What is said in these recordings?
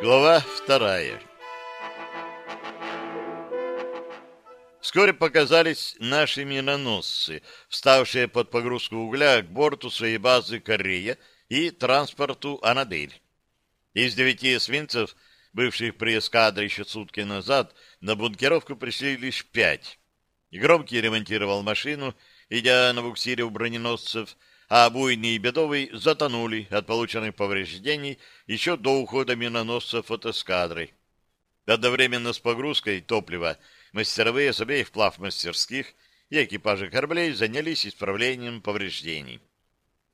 Глава вторая Вскоре показались наши миноносцы, вставшие под погрузку угля к борту своей базы Корея и транспорту Анадель. Из девяти эсминцев, бывших при эскадре еще сутки назад, на бункеровку пришли лишь пять. Громкий ремонтировал машину, идя на буксире у броненосцев, а Буйный и Бедовый затонули от полученных повреждений еще до ухода миноносцев от эскадры. Одновременно с погрузкой топлива мастеровые с обеих плавмастерских и экипажи кораблей занялись исправлением повреждений.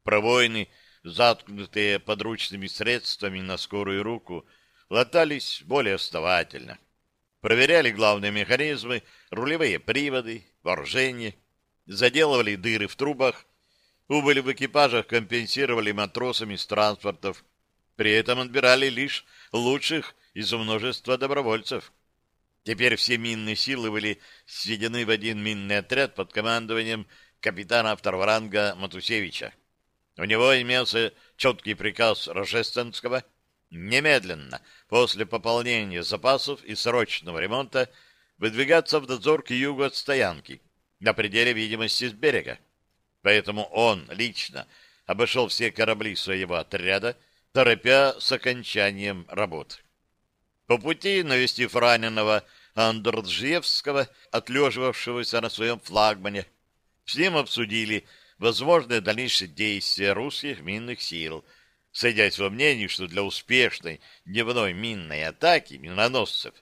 Пробоины, заткнутые подручными средствами на скорую руку, латались более основательно. Проверяли главные механизмы, рулевые приводы, вооружение, заделывали дыры в трубах, убыли в экипажах компенсировали матросами с транспортов, при этом отбирали лишь лучших из множества добровольцев. Теперь все минные силы были сведены в один минный отряд под командованием капитана второго ранга Матусевича. У него имелся четкий приказ Рожественского немедленно, после пополнения запасов и срочного ремонта, выдвигаться в дозор к югу от стоянки, на пределе видимости с берега. Поэтому он лично обошел все корабли своего отряда, торопя с окончанием работы. По пути, навестив раненого Андрджевского, отлеживавшегося на своем флагмане, с ним обсудили возможные дальнейшие действия русских минных сил, сойдясь во мнении, что для успешной дневной минной атаки миноносцев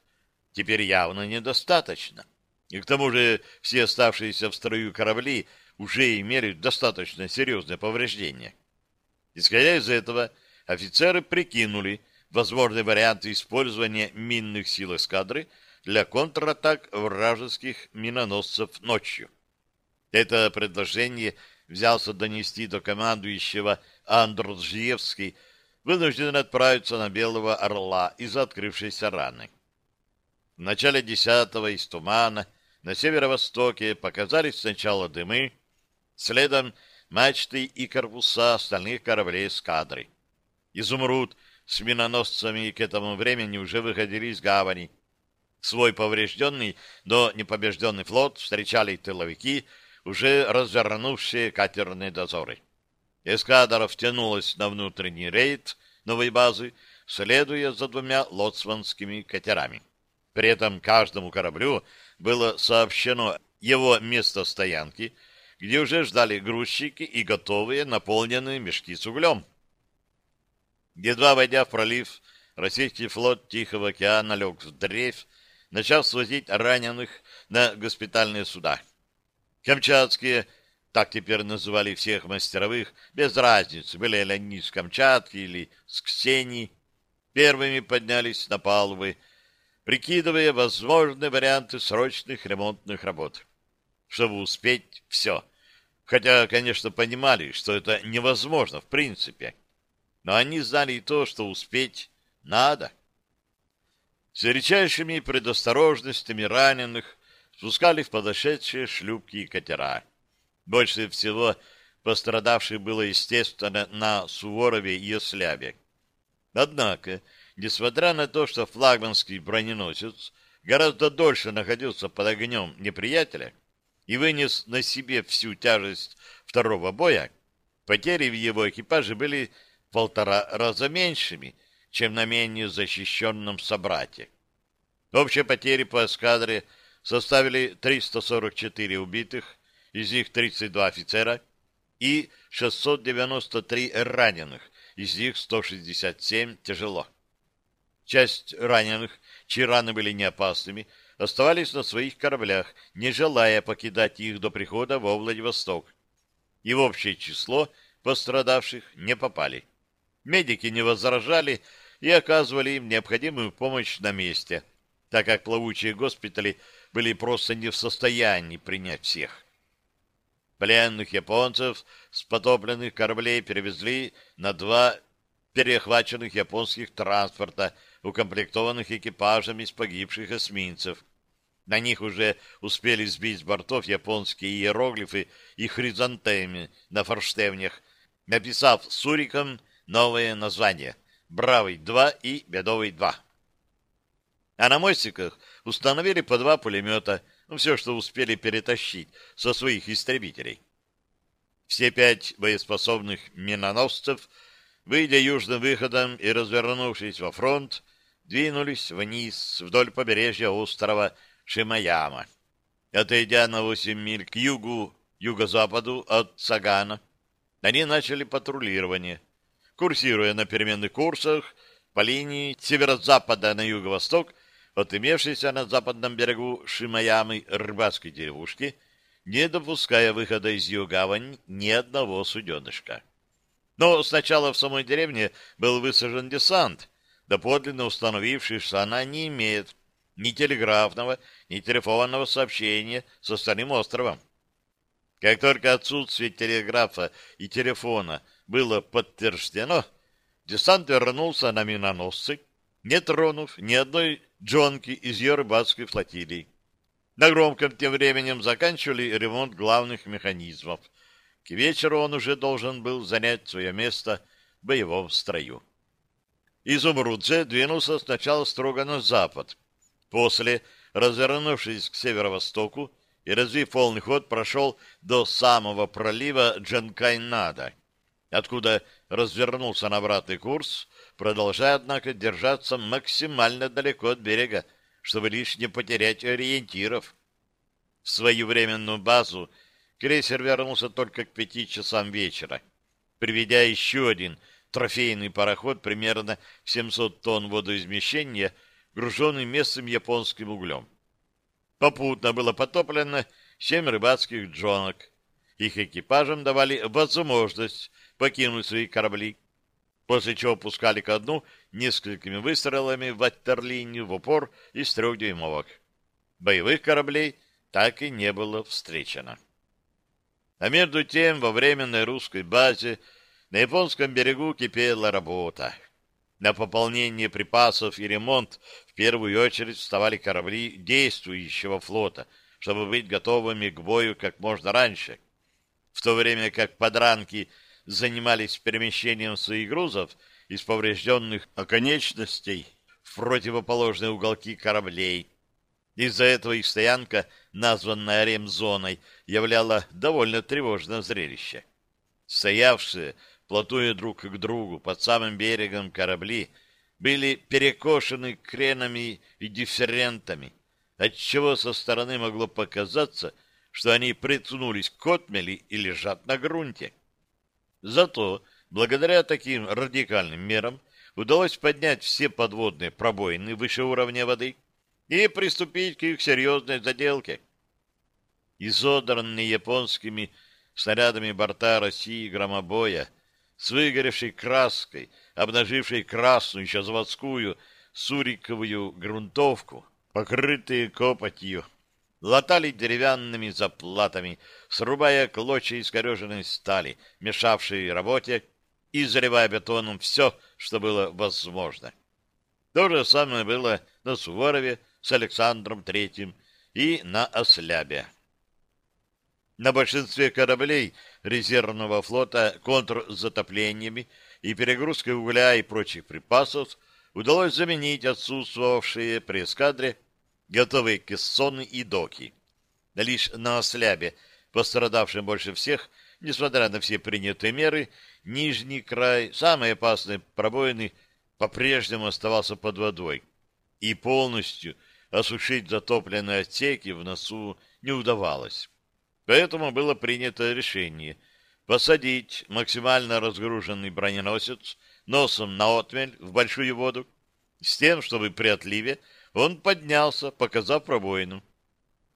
теперь явно недостаточно. И к тому же все оставшиеся в строю корабли уже имели достаточно серьезные повреждения. Исходя из этого, офицеры прикинули, возможные варианты использования минных сил эскадры для контратак вражеских миноносцев ночью. Это предложение взялся донести до командующего Андржиевский, вынужден отправиться на Белого Орла из-за открывшейся раны. В начале десятого из тумана на северо-востоке показались сначала дымы, следом мачты и корпуса остальных кораблей эскадры. Изумруд с миноносцами к этому времени уже выходили из гавани. Свой поврежденный, но непобежденный флот встречали тыловики, уже развернувшие катерные дозоры. Эскадра втянулась на внутренний рейд новой базы, следуя за двумя лоцманскими катерами. При этом каждому кораблю было сообщено его место стоянки, где уже ждали грузчики и готовые наполненные мешки с углем. Едва войдя в пролив, российский флот Тихого океана лег в дрейф, начав свозить раненых на госпитальные суда. Камчатские, так теперь называли всех мастеровых, без разницы, были ли они с Камчатки или с Ксении, первыми поднялись на палубы, прикидывая возможные варианты срочных ремонтных работ, чтобы успеть все. Хотя, конечно, понимали, что это невозможно в принципе но они знали и то, что успеть надо. С величайшими предосторожностями раненых спускали в подошедшие шлюпки и катера. Больше всего пострадавших было, естественно, на Суворове и Ослябе. Однако, несмотря на то, что флагманский броненосец гораздо дольше находился под огнем неприятеля и вынес на себе всю тяжесть второго боя, потери в его экипаже были полтора раза меньшими, чем на менее защищенном собрате. Общие потери по эскадре составили 344 убитых, из них 32 офицера, и 693 раненых, из них 167 тяжело. Часть раненых, чьи раны были не опасными, оставались на своих кораблях, не желая покидать их до прихода во Владивосток, и в общее число пострадавших не попали. Медики не возражали и оказывали им необходимую помощь на месте, так как плавучие госпитали были просто не в состоянии принять всех. Пленных японцев с потопленных кораблей перевезли на два перехваченных японских транспорта, укомплектованных экипажами из погибших эсминцев. На них уже успели сбить с бортов японские иероглифы и хризантемы на форштевнях, написав суриком новое название Бравый-2 и Бедовый-2. А на мостиках установили по два пулемета, ну, все, что успели перетащить со своих истребителей. Все пять боеспособных миноносцев, выйдя южным выходом и развернувшись во фронт, двинулись вниз вдоль побережья острова Шимаяма. Отойдя на 8 миль к югу, юго-западу от Сагана, они начали патрулирование, курсируя на переменных курсах по линии северо-запада на юго-восток от имевшейся на западном берегу Шимаямы рыбацкой деревушки, не допуская выхода из ее гавань ни одного суденышка. Но сначала в самой деревне был высажен десант, доподлинно установивший, что она не имеет ни телеграфного, ни телефонного сообщения с остальным островом. Как только отсутствие телеграфа и телефона было подтверждено, десант вернулся на миноносцы, не тронув ни одной джонки из ее рыбацкой флотилии. На Громком тем временем заканчивали ремонт главных механизмов. К вечеру он уже должен был занять свое место в боевом строю. Изумруд двинулся сначала строго на запад. После, развернувшись к северо-востоку и развив полный ход, прошел до самого пролива Джанкайнада, откуда развернулся на обратный курс, продолжая, однако, держаться максимально далеко от берега, чтобы лишь не потерять ориентиров. В свою временную базу крейсер вернулся только к пяти часам вечера, приведя еще один трофейный пароход примерно 700 тонн водоизмещения, груженный местным японским углем. Попутно было потоплено семь рыбацких джонок. Их экипажам давали возможность покинуть свои корабли, после чего пускали ко дну несколькими выстрелами в ватерлинию в упор из трехдюймовок. Боевых кораблей так и не было встречено. А между тем во временной русской базе на японском берегу кипела работа. На пополнение припасов и ремонт в первую очередь вставали корабли действующего флота, чтобы быть готовыми к бою как можно раньше. В то время как подранки – занимались перемещением своих грузов из поврежденных оконечностей в противоположные уголки кораблей. Из-за этого их стоянка, названная ремзоной, являла довольно тревожное зрелище. Стоявшие, плотуя друг к другу под самым берегом корабли, были перекошены кренами и дифферентами, отчего со стороны могло показаться, что они приткнулись к отмели и лежат на грунте. Зато благодаря таким радикальным мерам удалось поднять все подводные пробоины выше уровня воды и приступить к их серьезной заделке. Изодранные японскими снарядами борта России громобоя с выгоревшей краской, обнажившей красную еще заводскую суриковую грунтовку, покрытые копотью, латали деревянными заплатами, срубая клочья искореженной стали, мешавшие работе, и заливая бетоном все, что было возможно. То же самое было на Суворове с Александром Третьим и на Ослябе. На большинстве кораблей резервного флота контрзатоплениями и перегрузкой угля и прочих припасов удалось заменить отсутствовавшие при эскадре готовые кессоны и доки. Лишь на ослябе, пострадавшем больше всех, несмотря на все принятые меры, нижний край, самой опасной пробоины, по-прежнему оставался под водой, и полностью осушить затопленные отсеки в носу не удавалось. Поэтому было принято решение посадить максимально разгруженный броненосец носом на отмель в большую воду, с тем, чтобы при отливе он поднялся, показав пробоину.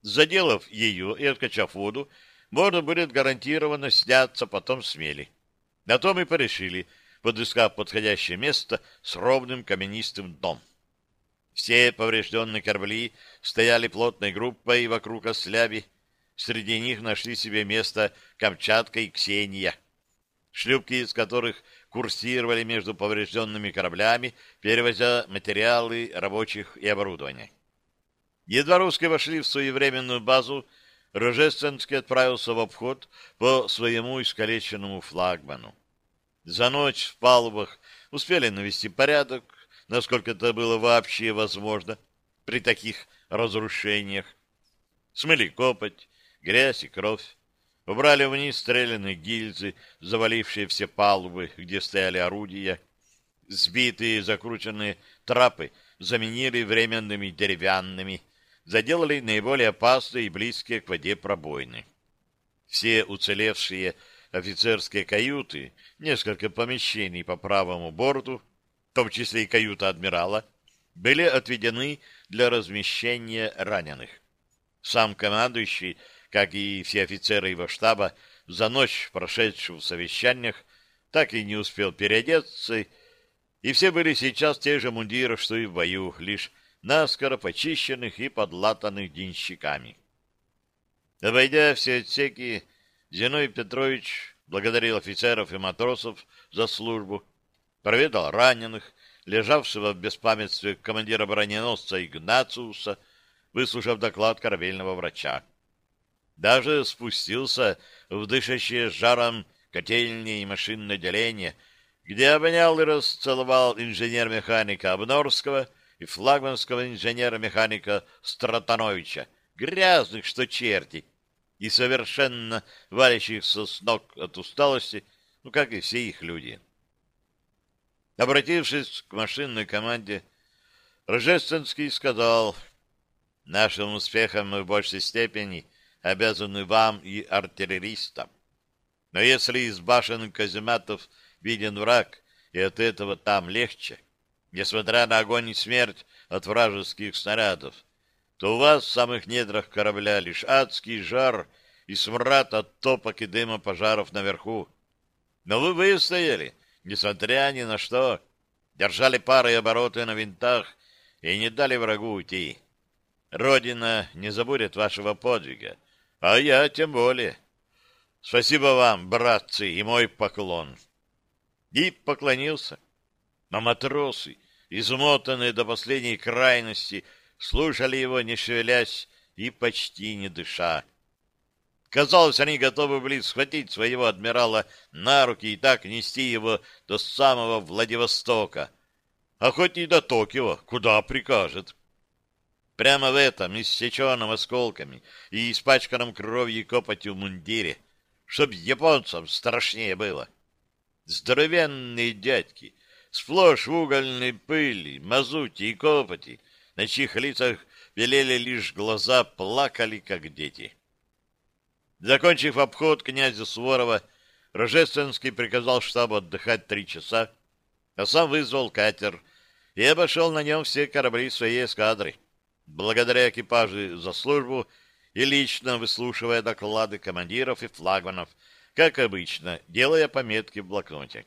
Заделав ее и откачав воду, можно будет гарантированно сняться потом с мели. На том и порешили, подыскав подходящее место с ровным каменистым дном. Все поврежденные корабли стояли плотной группой вокруг осляби. Среди них нашли себе место Камчатка и Ксения, шлюпки из которых курсировали между поврежденными кораблями, перевозя материалы рабочих и оборудование. Едва русские вошли в своевременную базу, Рожественский отправился в обход по своему искалеченному флагману. За ночь в палубах успели навести порядок, насколько это было вообще возможно при таких разрушениях. Смыли копоть, грязь и кровь. Убрали вниз стрелянные гильзы, завалившие все палубы, где стояли орудия. Сбитые закрученные трапы заменили временными деревянными, заделали наиболее опасные и близкие к воде пробоины. Все уцелевшие офицерские каюты, несколько помещений по правому борту, в том числе и каюта адмирала, были отведены для размещения раненых. Сам командующий, как и все офицеры его штаба, за ночь, прошедшую в совещаниях, так и не успел переодеться, и все были сейчас те же мундиры, что и в бою, лишь наскоро почищенных и подлатанных денщиками. Обойдя все отсеки, Зиной Петрович благодарил офицеров и матросов за службу, проведал раненых, лежавшего в беспамятстве командира броненосца Игнациуса, выслушав доклад корабельного врача. Даже спустился в дышащее жаром котельные и машинное деление, где обнял и расцеловал инженер-механика Обнорского и флагманского инженера-механика Стратановича, грязных, что черти, и совершенно валящихся с ног от усталости, ну, как и все их люди. Обратившись к машинной команде, Рожественский сказал, «Нашим успехом мы в большей степени обязаны вам и артиллеристам. Но если из башен казематов виден враг, и от этого там легче, несмотря на огонь и смерть от вражеских снарядов, то у вас в самых недрах корабля лишь адский жар и смрад от топок и дыма пожаров наверху. Но вы выстояли, несмотря ни на что, держали пары обороты на винтах и не дали врагу уйти. Родина не забудет вашего подвига, а я тем более. Спасибо вам, братцы, и мой поклон. И поклонился. Но матросы, измотанные до последней крайности, слушали его, не шевелясь и почти не дыша. Казалось, они готовы были схватить своего адмирала на руки и так нести его до самого Владивостока, а хоть и до Токио, куда прикажет. Прямо в этом, иссеченном осколками и испачканном кровью копотью мундире, чтоб японцам страшнее было. Здоровенные дядьки, сплошь в угольной пыли, мазуте и копоти, на чьих лицах велели лишь глаза, плакали, как дети. Закончив обход князя Суворова, Рожественский приказал штабу отдыхать три часа, а сам вызвал катер и обошел на нем все корабли своей эскадры, благодаря экипажу за службу и лично выслушивая доклады командиров и флагманов, как обычно, делая пометки в блокноте.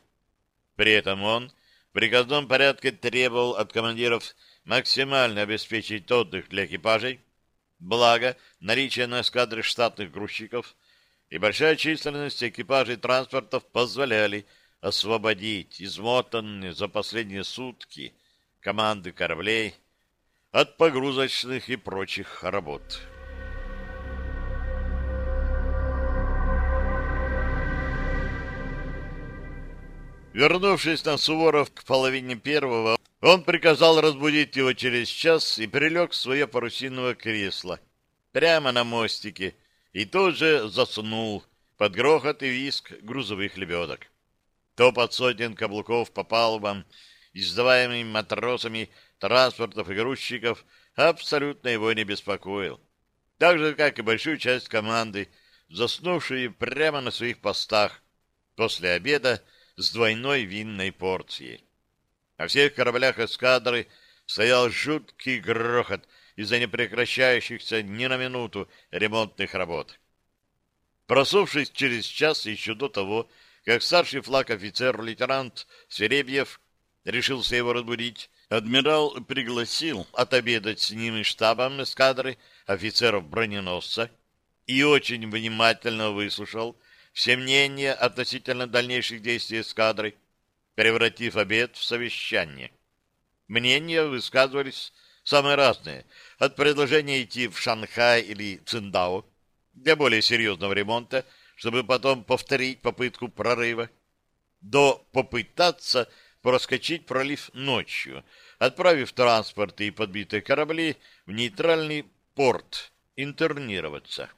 При этом он в приказном порядке требовал от командиров максимально обеспечить отдых для экипажей, благо наличие на эскадре штатных грузчиков и большая численность экипажей транспортов позволяли освободить измотанные за последние сутки команды кораблей от погрузочных и прочих работ. Вернувшись на Суворов к половине первого, он приказал разбудить его через час и прилег в свое парусиновое кресло прямо на мостике и тут же заснул под грохот и виск грузовых лебедок. Топот сотен каблуков по палубам, издаваемым матросами транспортов и грузчиков, абсолютно его не беспокоил. Так же, как и большую часть команды, заснувшие прямо на своих постах после обеда с двойной винной порцией. На всех кораблях эскадры стоял жуткий грохот из-за непрекращающихся ни на минуту ремонтных работ. Просувшись через час еще до того, как старший флаг офицер-лейтенант Сверебьев решился его разбудить, адмирал пригласил отобедать с ним и штабом эскадры офицеров броненосца и очень внимательно выслушал все мнения относительно дальнейших действий эскадры, превратив обед в совещание. Мнения высказывались самые разные, от предложения идти в Шанхай или Циндао для более серьезного ремонта, чтобы потом повторить попытку прорыва, до попытаться проскочить пролив ночью, отправив транспорты и подбитые корабли в нейтральный порт интернироваться.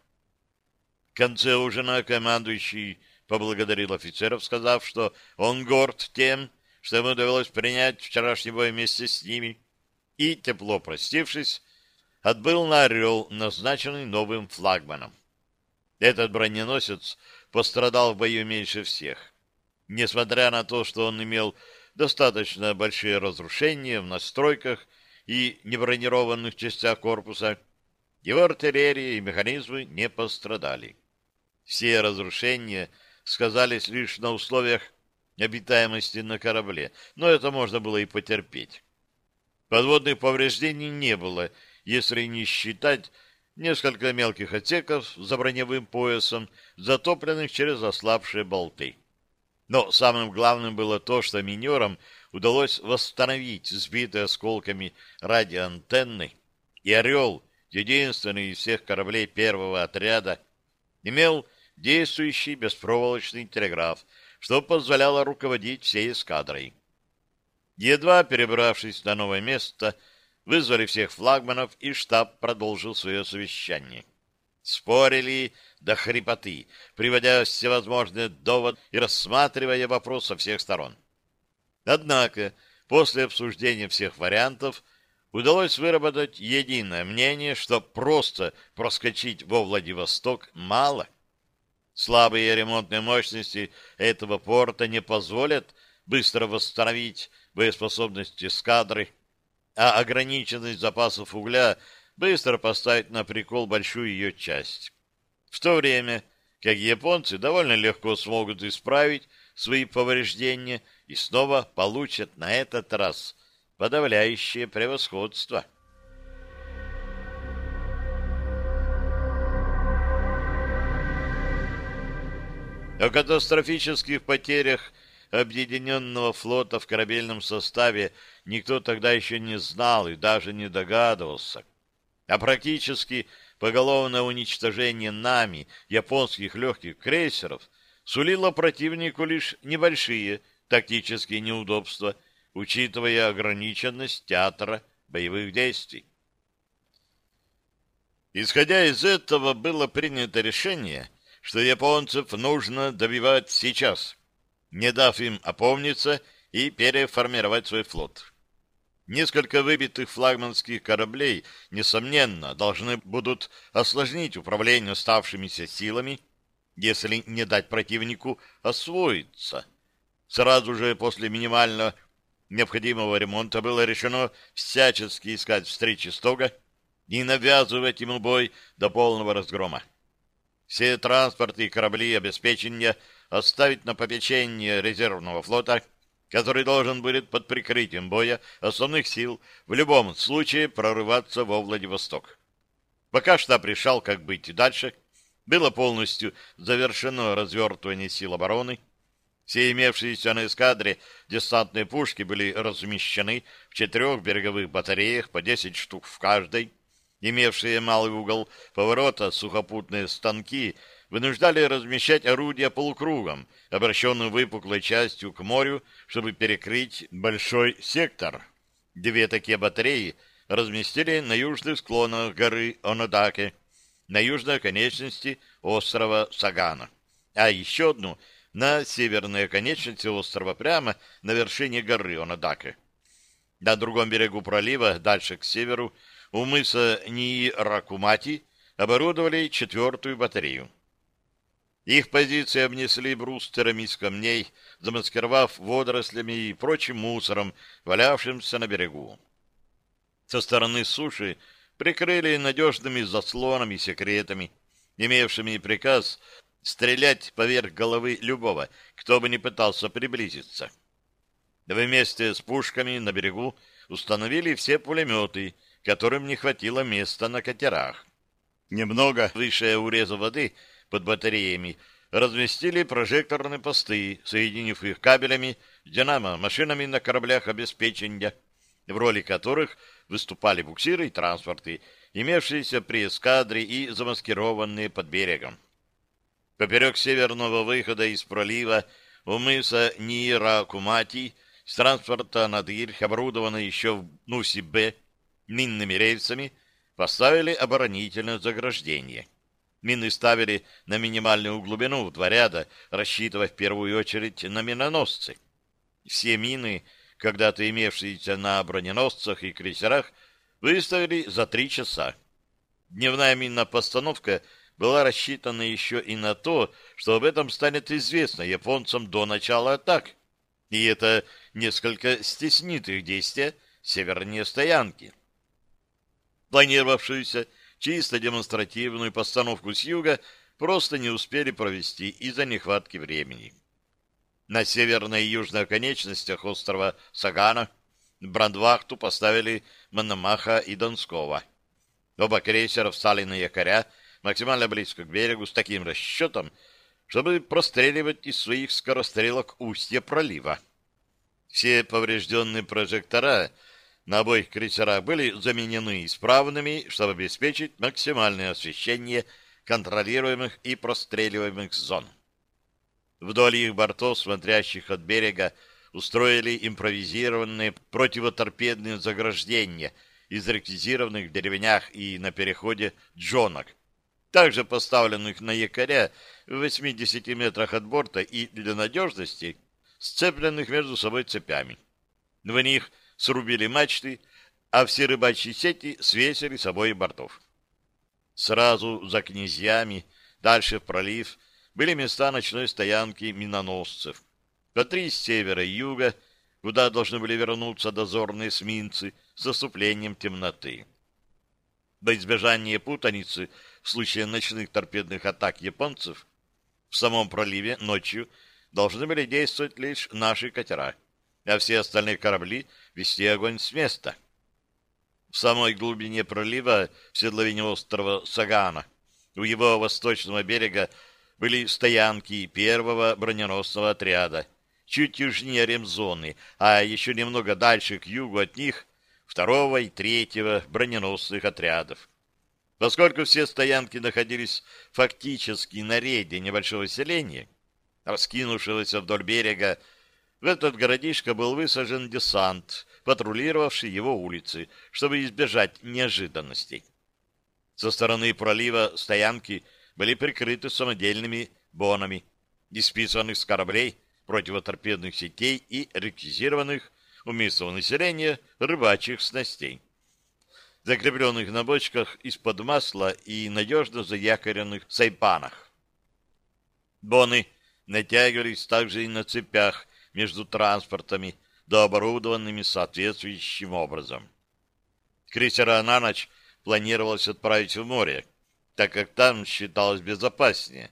В конце ужина командующий поблагодарил офицеров, сказав, что он горд тем, что ему довелось принять вчерашний бой вместе с ними, и, тепло простившись, отбыл на «Орел», назначенный новым флагманом. Этот броненосец пострадал в бою меньше всех. Несмотря на то, что он имел достаточно большие разрушения в настройках и небронированных частях корпуса, его артиллерия и механизмы не пострадали. Все разрушения сказались лишь на условиях обитаемости на корабле, но это можно было и потерпеть. Подводных повреждений не было, если не считать несколько мелких отсеков за броневым поясом, затопленных через ослабшие болты. Но самым главным было то, что минерам удалось восстановить сбитые осколками радиоантенны, и «Орел» единственный из всех кораблей первого отряда, имел действующий беспроволочный телеграф, что позволяло руководить всей эскадрой. Едва перебравшись на новое место, вызвали всех флагманов, и штаб продолжил свое совещание. Спорили до хрипоты, приводя всевозможные доводы и рассматривая вопрос со всех сторон. Однако, после обсуждения всех вариантов, удалось выработать единое мнение, что просто проскочить во Владивосток мало. Слабые ремонтные мощности этого порта не позволят быстро восстановить боеспособность эскадры, а ограниченность запасов угля быстро поставить на прикол большую ее часть. В то время как японцы довольно легко смогут исправить свои повреждения и снова получат на этот раз подавляющее превосходство. О катастрофических потерях объединенного флота в корабельном составе никто тогда еще не знал и даже не догадывался. А практически поголовное уничтожение нами японских легких крейсеров сулило противнику лишь небольшие тактические неудобства – учитывая ограниченность театра боевых действий. Исходя из этого, было принято решение, что японцев нужно добивать сейчас, не дав им опомниться и переформировать свой флот. Несколько выбитых флагманских кораблей, несомненно, должны будут осложнить управление оставшимися силами, если не дать противнику освоиться. Сразу же после минимального необходимого ремонта было решено всячески искать встречи Стога и навязывать ему бой до полного разгрома. Все транспорты и корабли обеспечения оставить на попечение резервного флота, который должен будет под прикрытием боя основных сил в любом случае прорываться во Владивосток. Пока штаб решал, как быть дальше, было полностью завершено развертывание сил обороны, все имевшиеся на эскадре десантные пушки были размещены в четырех береговых батареях по 10 штук в каждой. Имевшие малый угол поворота сухопутные станки вынуждали размещать орудия полукругом, обращенным выпуклой частью к морю, чтобы перекрыть большой сектор. Две такие батареи разместили на южных склонах горы Онодаке, на южной оконечности острова Сагана, а еще одну — на северной оконечности острова прямо на вершине горы Онадаке. На другом берегу пролива, дальше к северу, у мыса Нии-Ракумати оборудовали четвертую батарею. Их позиции обнесли брустерами из камней, замаскировав водорослями и прочим мусором, валявшимся на берегу. Со стороны суши прикрыли надежными заслонами и секретами, имевшими приказ стрелять поверх головы любого, кто бы не пытался приблизиться. Вместе с пушками на берегу установили все пулеметы, которым не хватило места на катерах. Немного выше уреза воды под батареями разместили прожекторные посты, соединив их кабелями с динамо-машинами на кораблях обеспечения, в роли которых выступали буксиры и транспорты, имевшиеся при эскадре и замаскированные под берегом. Поперек северного выхода из пролива у мыса Нира-Кумати с транспорта Надырь, оборудованной еще в Нуси-Б минными рельсами, поставили оборонительное заграждение. Мины ставили на минимальную глубину в два ряда, рассчитывая в первую очередь на миноносцы. Все мины, когда-то имевшиеся на броненосцах и крейсерах, выставили за три часа. Дневная минная постановка была рассчитана еще и на то, что об этом станет известно японцам до начала атак. И это несколько стеснит их действия севернее стоянки. Планировавшуюся чисто демонстративную постановку с юга просто не успели провести из-за нехватки времени. На северной и южной оконечностях острова Сагана брандвахту поставили Мономаха и Донского. Оба крейсера встали на якоря максимально близко к берегу с таким расчетом, чтобы простреливать из своих скорострелок устье пролива. Все поврежденные прожектора на обоих крейсерах были заменены исправными, чтобы обеспечить максимальное освещение контролируемых и простреливаемых зон. Вдоль их бортов, смотрящих от берега, устроили импровизированные противоторпедные заграждения из реквизированных в деревнях и на переходе джонок, также поставленных на якоря в 80 метрах от борта и для надежности сцепленных между собой цепями. В них срубили мачты, а все рыбачьи сети свесили с обоих бортов. Сразу за князьями, дальше в пролив, были места ночной стоянки миноносцев. По три с севера и юга, куда должны были вернуться дозорные эсминцы с наступлением темноты. Во избежание путаницы в случае ночных торпедных атак японцев в самом проливе ночью должны были действовать лишь наши катера, а все остальные корабли вести огонь с места. В самой глубине пролива, в седловине острова Сагана, у его восточного берега были стоянки первого броненосного отряда, чуть южнее ремзоны, а еще немного дальше к югу от них второго и третьего броненосных отрядов. Поскольку все стоянки находились фактически на рейде небольшого селения, раскинувшегося вдоль берега, в этот городишко был высажен десант, патрулировавший его улицы, чтобы избежать неожиданностей. Со стороны пролива стоянки были прикрыты самодельными бонами, исписанных с кораблей, противоторпедных сетей и реквизированных у местного населения рыбачьих снастей, закрепленных на бочках из-под масла и надежно заякоренных сайпанах. Боны натягивались также и на цепях между транспортами, да оборудованными соответствующим образом. Крейсера на ночь планировалось отправить в море, так как там считалось безопаснее.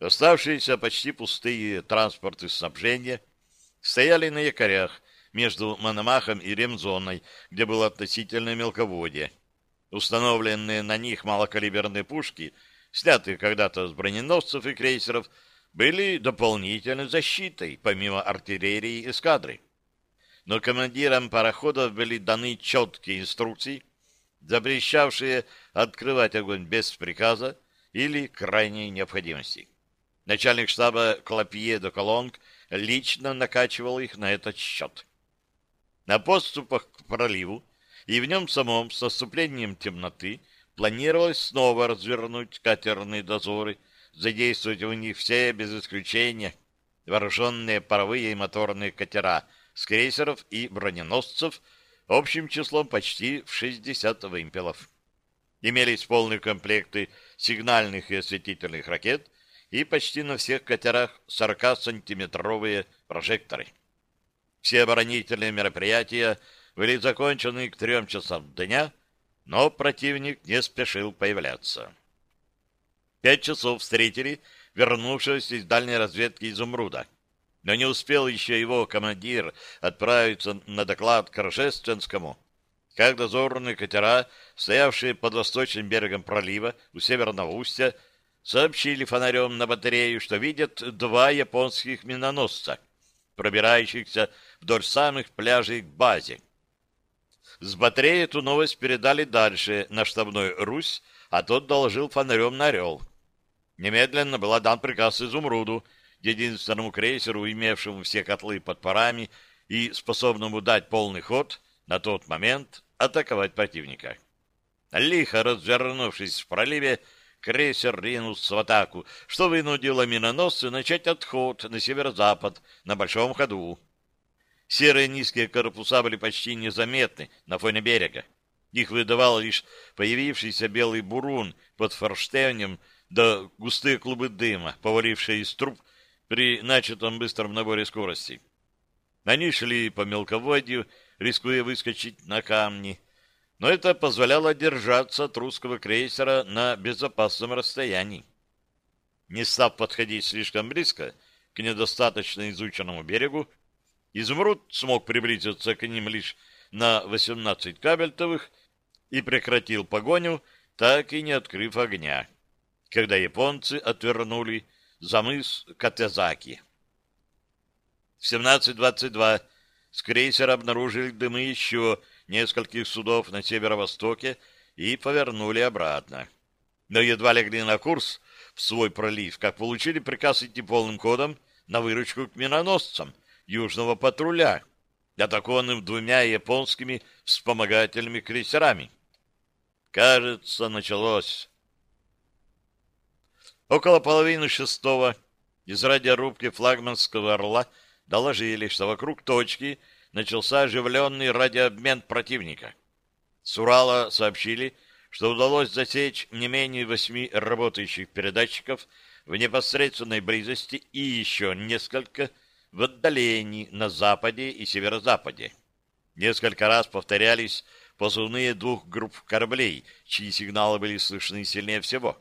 Оставшиеся почти пустые транспорты снабжения стояли на якорях между Мономахом и Ремзоной, где было относительное мелководье. Установленные на них малокалиберные пушки, снятые когда-то с броненосцев и крейсеров, были дополнительной защитой, помимо артиллерии эскадры. Но командирам пароходов были даны четкие инструкции, запрещавшие открывать огонь без приказа или крайней необходимости. Начальник штаба Клопье де Колонг лично накачивал их на этот счет. На подступах к проливу и в нем самом с наступлением темноты планировалось снова развернуть катерные дозоры задействовать в них все, без исключения, вооруженные паровые и моторные катера с крейсеров и броненосцев общим числом почти в 60 вымпелов. Имелись полные комплекты сигнальных и осветительных ракет и почти на всех катерах 40-сантиметровые прожекторы. Все оборонительные мероприятия были закончены к трем часам дня, но противник не спешил появляться. Пять часов встретили вернувшегося из дальней разведки изумруда. Но не успел еще его командир отправиться на доклад к Рожественскому, как дозорные катера, стоявшие под восточным берегом пролива у северного устья, сообщили фонарем на батарею, что видят два японских миноносца, пробирающихся вдоль самых пляжей к базе. С батареи эту новость передали дальше на штабной Русь, а тот доложил фонарем на Орел. Немедленно был дан приказ Изумруду единственному крейсеру, имевшему все котлы под парами и способному дать полный ход, на тот момент атаковать противника. Лихо развернувшись в проливе, крейсер ринулся в атаку, что вынудило миноносцы начать отход на северо-запад на большом ходу. Серые низкие корпуса были почти незаметны на фоне берега. Их выдавал лишь появившийся белый бурун под форштевнем да густые клубы дыма, повалившие из труб при начатом быстром наборе скорости. Они шли по мелководью, рискуя выскочить на камни, но это позволяло держаться от русского крейсера на безопасном расстоянии. Не став подходить слишком близко к недостаточно изученному берегу, Изумруд смог приблизиться к ним лишь на 18 кабельтовых и прекратил погоню, так и не открыв огня, когда японцы отвернули за мыс Катезаки. В 17.22 с крейсера обнаружили дымы еще нескольких судов на северо-востоке и повернули обратно. Но едва легли на курс в свой пролив, как получили приказ идти полным ходом на выручку к миноносцам южного патруля, атакованным двумя японскими вспомогательными крейсерами. Кажется, началось. Около половины шестого из радиорубки флагманского «Орла» доложили, что вокруг точки начался оживленный радиообмен противника. С Урала сообщили, что удалось засечь не менее восьми работающих передатчиков в непосредственной близости и еще несколько в отдалении на западе и северо-западе. Несколько раз повторялись позывные двух групп кораблей, чьи сигналы были слышны сильнее всего.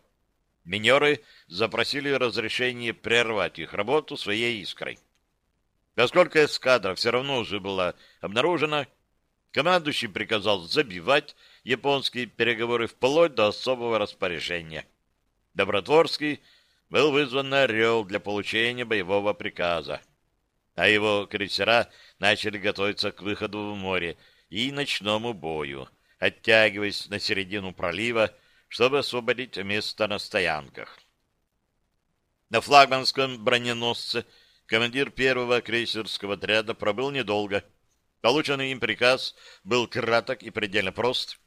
Минеры запросили разрешение прервать их работу своей искрой. Поскольку эскадра все равно уже была обнаружена, командующий приказал забивать японские переговоры вплоть до особого распоряжения. Добротворский был вызван на «Орел» для получения боевого приказа, а его крейсера начали готовиться к выходу в море, и ночному бою, оттягиваясь на середину пролива, чтобы освободить место на стоянках. На флагманском броненосце командир первого крейсерского отряда пробыл недолго. Полученный им приказ был краток и предельно прост.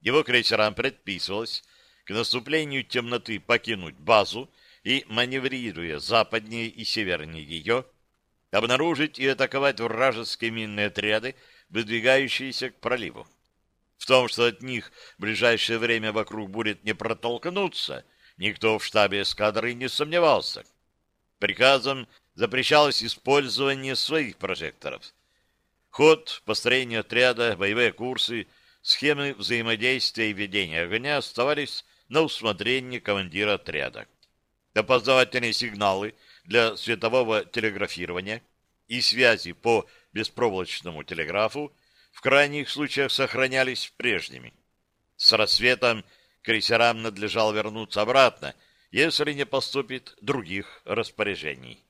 Его крейсерам предписывалось к наступлению темноты покинуть базу и, маневрируя западнее и севернее ее, обнаружить и атаковать вражеские минные отряды выдвигающиеся к проливу. В том, что от них в ближайшее время вокруг будет не протолкнуться, никто в штабе эскадры не сомневался. Приказом запрещалось использование своих прожекторов. Ход, построение отряда, боевые курсы, схемы взаимодействия и ведения огня оставались на усмотрение командира отряда. Опознавательные сигналы для светового телеграфирования и связи по беспроволочному телеграфу в крайних случаях сохранялись прежними. С рассветом крейсерам надлежало вернуться обратно, если не поступит других распоряжений.